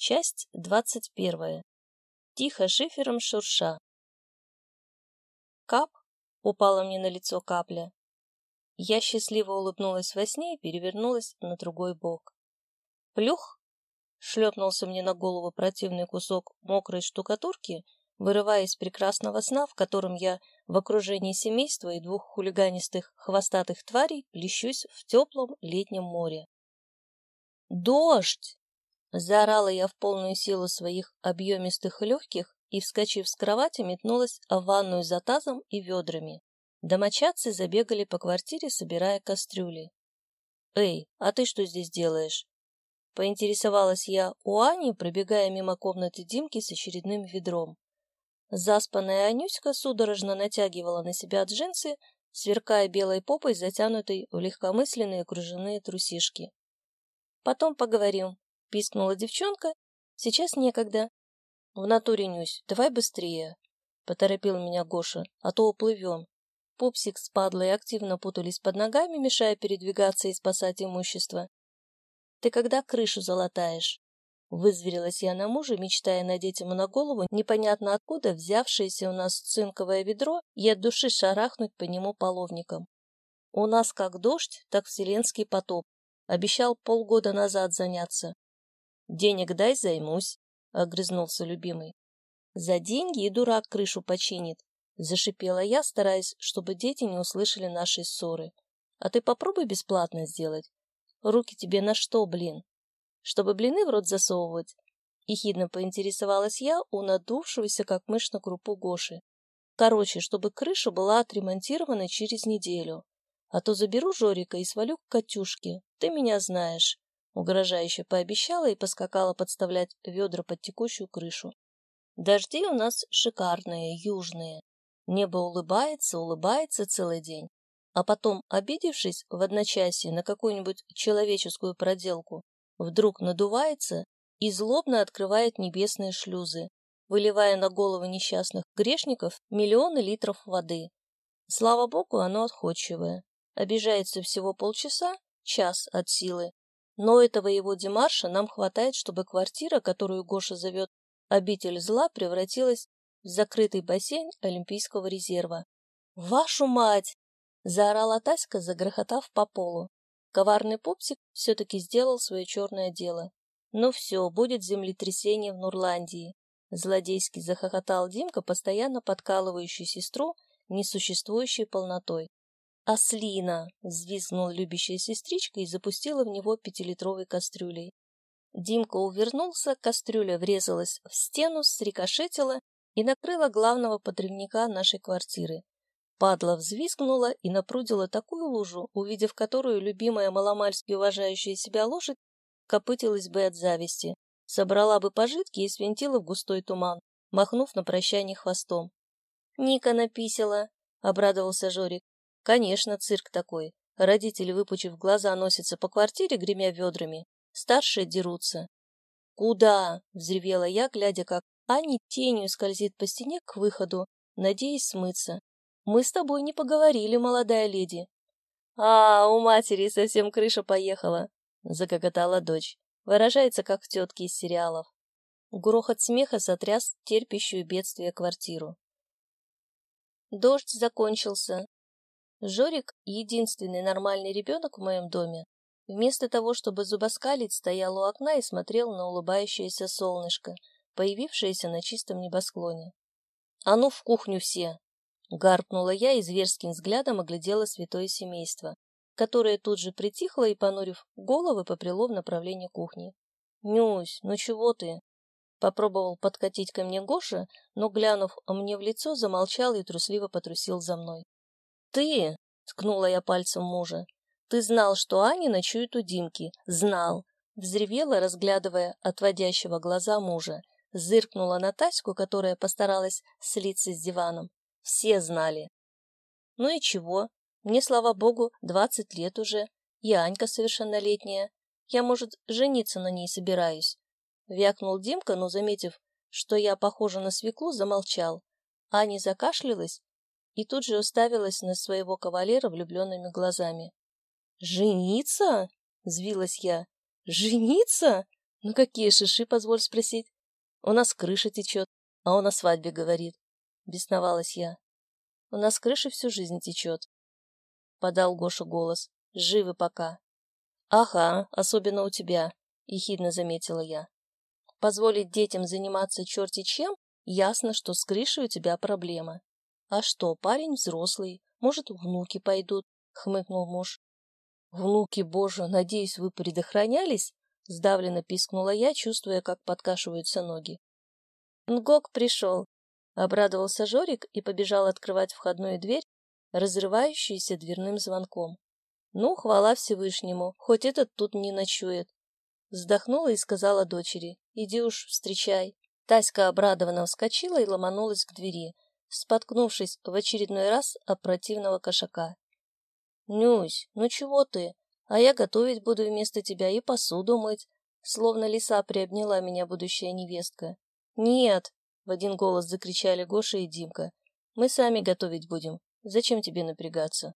Часть двадцать первая. Тихо шифером шурша. Кап упала мне на лицо капля. Я счастливо улыбнулась во сне и перевернулась на другой бок. Плюх! Шлепнулся мне на голову противный кусок мокрой штукатурки, вырывая из прекрасного сна, в котором я в окружении семейства и двух хулиганистых хвостатых тварей плещусь в теплом летнем море. «Дождь!» — заорала я в полную силу своих объемистых легких и, вскочив с кровати, метнулась в ванную за тазом и ведрами. Домочадцы забегали по квартире, собирая кастрюли. «Эй, а ты что здесь делаешь?» Поинтересовалась я у Ани, пробегая мимо комнаты Димки с очередным ведром. Заспанная Анюська судорожно натягивала на себя джинсы, сверкая белой попой, затянутой в легкомысленные кружевные трусишки. «Потом поговорим», — пискнула девчонка. «Сейчас некогда». «В натуре, Нюсь, давай быстрее», — поторопил меня Гоша, — «а то уплывем». Пупсик с падлой активно путались под ногами, мешая передвигаться и спасать имущество. «Ты когда крышу залатаешь?» Вызверилась я на мужа, мечтая надеть ему на голову непонятно откуда взявшееся у нас цинковое ведро и от души шарахнуть по нему половником. У нас как дождь, так вселенский потоп. Обещал полгода назад заняться. «Денег дай, займусь», — огрызнулся любимый. «За деньги и дурак крышу починит. Зашипела я, стараясь, чтобы дети не услышали нашей ссоры. А ты попробуй бесплатно сделать. Руки тебе на что, блин? Чтобы блины в рот засовывать? Ехидно поинтересовалась я у надувшегося, как мышь на крупу Гоши. Короче, чтобы крыша была отремонтирована через неделю. А то заберу Жорика и свалю к Катюшке. Ты меня знаешь. Угрожающе пообещала и поскакала подставлять ведра под текущую крышу. Дожди у нас шикарные, южные. Небо улыбается, улыбается целый день, а потом, обидевшись в одночасье на какую-нибудь человеческую проделку, вдруг надувается и злобно открывает небесные шлюзы, выливая на головы несчастных грешников миллионы литров воды. Слава богу, оно отходчивое. Обижается всего полчаса, час от силы. Но этого его демарша нам хватает, чтобы квартира, которую Гоша зовет «обитель зла», превратилась закрытый бассейн Олимпийского резерва. «Вашу мать!» — заорала Таська, загрохотав по полу. Коварный пупсик все-таки сделал свое черное дело. «Ну все, будет землетрясение в Нурландии!» Злодейски захохотал Димка, постоянно подкалывающий сестру несуществующей полнотой. «Ослина!» — взвизгнула любящая сестричка и запустила в него пятилитровой кастрюлей. Димка увернулся, кастрюля врезалась в стену, срикошетила и накрыла главного подрывника нашей квартиры. Падла взвизгнула и напрудила такую лужу, увидев которую любимая маломальски уважающая себя лошадь копытилась бы от зависти, собрала бы пожитки и свинтила в густой туман, махнув на прощание хвостом. «Ника написала», — обрадовался Жорик. «Конечно, цирк такой. Родители, выпучив глаза, носятся по квартире, гремя ведрами. Старшие дерутся». «Куда?» — взревела я, глядя, как Аня тенью скользит по стене к выходу, надеясь смыться. «Мы с тобой не поговорили, молодая леди». «А, у матери совсем крыша поехала», — закокотала дочь. Выражается, как в тетке из сериалов. Грохот смеха сотряс терпящую бедствие квартиру. Дождь закончился. Жорик, единственный нормальный ребенок в моем доме, вместо того, чтобы зубоскалить, стоял у окна и смотрел на улыбающееся солнышко — появившаяся на чистом небосклоне. «А ну в кухню все!» — гаркнула я и зверским взглядом оглядела святое семейство, которое тут же притихло и, понурив головы, попрело в направлении кухни. «Нюсь, ну чего ты?» Попробовал подкатить ко мне Гоша, но, глянув мне в лицо, замолчал и трусливо потрусил за мной. «Ты!» — ткнула я пальцем мужа. «Ты знал, что Аня ночует у Димки. Знал!» Взревела, разглядывая отводящего глаза мужа. Зыркнула на Таську, которая постаралась слиться с диваном. Все знали. Ну и чего? Мне, слава богу, двадцать лет уже. И Анька совершеннолетняя. Я, может, жениться на ней собираюсь. Вякнул Димка, но, заметив, что я похожа на свеклу, замолчал. Аня закашлялась и тут же уставилась на своего кавалера влюбленными глазами. «Жениться?» — взвилась я. «Жениться? Ну какие шиши, позволь спросить? У нас крыша течет, а он о свадьбе говорит. Бесновалась я. У нас крыша всю жизнь течет. Подал Гоша голос. Живы пока. Ага, особенно у тебя, ехидно заметила я. Позволить детям заниматься черти чем? Ясно, что с крышей у тебя проблема. А что, парень взрослый, может, внуки пойдут, хмыкнул муж. Внуки, боже, надеюсь, вы предохранялись? Сдавленно пискнула я, чувствуя, как подкашиваются ноги. Нгок пришел. Обрадовался Жорик и побежал открывать входную дверь, разрывающуюся дверным звонком. Ну, хвала Всевышнему, хоть этот тут не ночует. Вздохнула и сказала дочери, иди уж встречай. Таська обрадованно вскочила и ломанулась к двери, споткнувшись в очередной раз о противного кошака. «Нюсь, ну чего ты? А я готовить буду вместо тебя и посуду мыть», словно лиса приобняла меня будущая невестка. «Нет!» — в один голос закричали Гоша и Димка. «Мы сами готовить будем. Зачем тебе напрягаться?»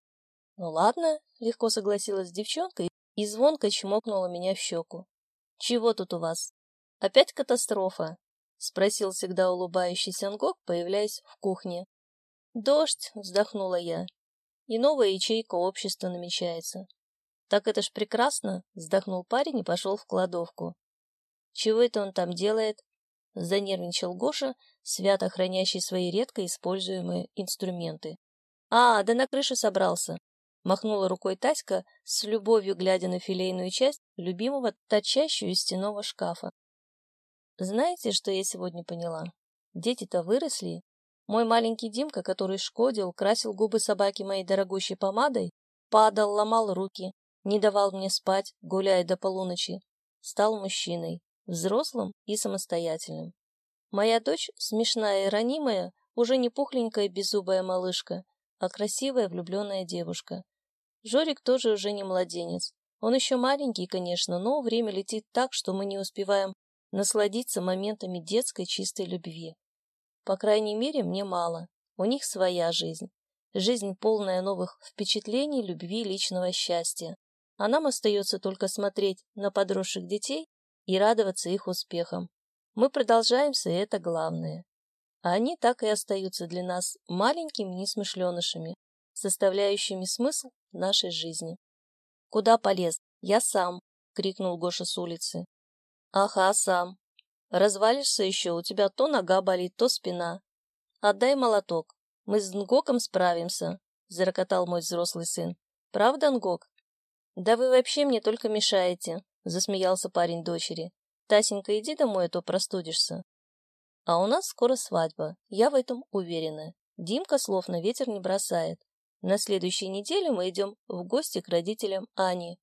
«Ну ладно», — легко согласилась девчонка и звонко чмокнула меня в щеку. «Чего тут у вас? Опять катастрофа?» — спросил всегда улыбающийся Ангок, появляясь в кухне. «Дождь!» — вздохнула я. «И новая ячейка общества намечается». «Так это ж прекрасно!» — вздохнул парень и пошел в кладовку. «Чего это он там делает?» — занервничал Гоша, свято хранящий свои редко используемые инструменты. «А, да на крышу собрался!» — махнула рукой Таська, с любовью глядя на филейную часть любимого, торчащую из стеного шкафа. «Знаете, что я сегодня поняла? Дети-то выросли. Мой маленький Димка, который шкодил, красил губы собаки моей дорогущей помадой, падал, ломал руки, не давал мне спать, гуляя до полуночи, стал мужчиной взрослым и самостоятельным. Моя дочь, смешная и ранимая, уже не пухленькая беззубая малышка, а красивая влюбленная девушка. Жорик тоже уже не младенец. Он еще маленький, конечно, но время летит так, что мы не успеваем насладиться моментами детской чистой любви. По крайней мере, мне мало. У них своя жизнь. Жизнь, полная новых впечатлений, любви, личного счастья. А нам остается только смотреть на подросших детей и радоваться их успехам. Мы продолжаемся, и это главное. А они так и остаются для нас маленькими несмышленышами, составляющими смысл нашей жизни. «Куда полез? Я сам!» — крикнул Гоша с улицы. «Ага, сам. Развалишься еще, у тебя то нога болит, то спина. Отдай молоток, мы с Нгоком справимся», — зарокотал мой взрослый сын. «Правда, Нгок?» «Да вы вообще мне только мешаете», — засмеялся парень дочери. «Тасенька, иди домой, а то простудишься». А у нас скоро свадьба, я в этом уверена. Димка слов на ветер не бросает. На следующей неделе мы идем в гости к родителям Ани.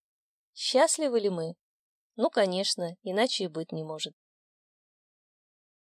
Счастливы ли мы? Ну, конечно, иначе и быть не может.